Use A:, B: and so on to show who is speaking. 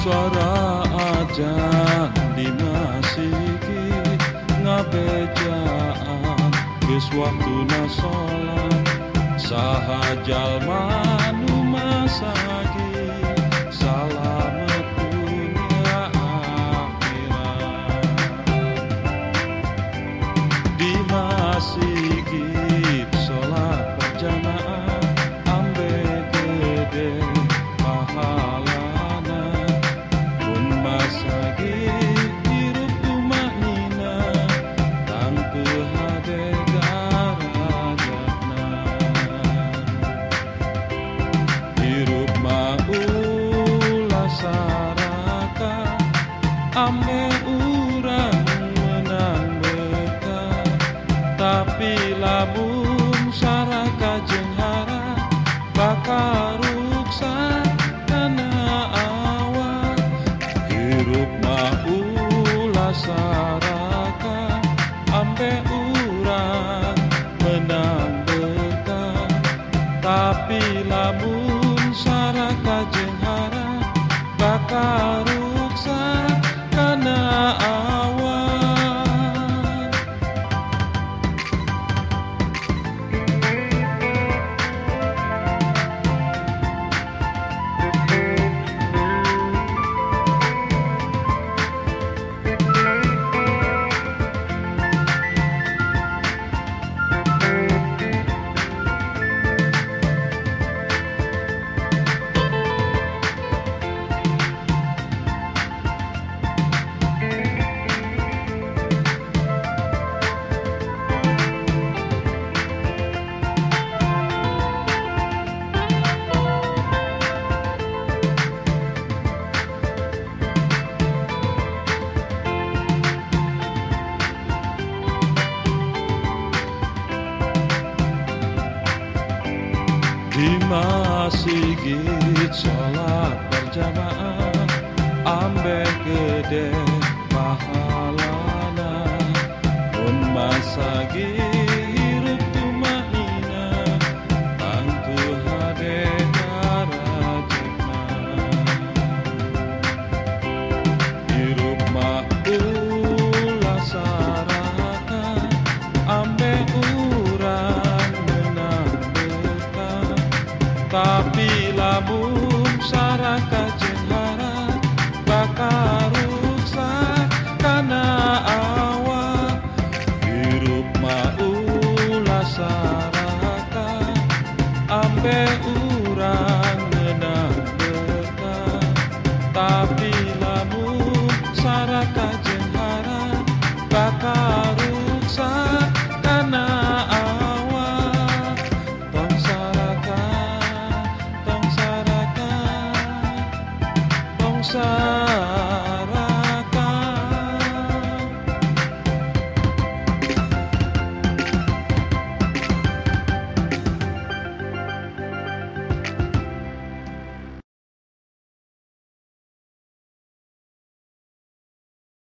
A: suara aja di dimasiki ngabejaan di waktuna sholat sahajal manu masak. Sima sigit sholat berjamaah Ambek gede pahala. sun.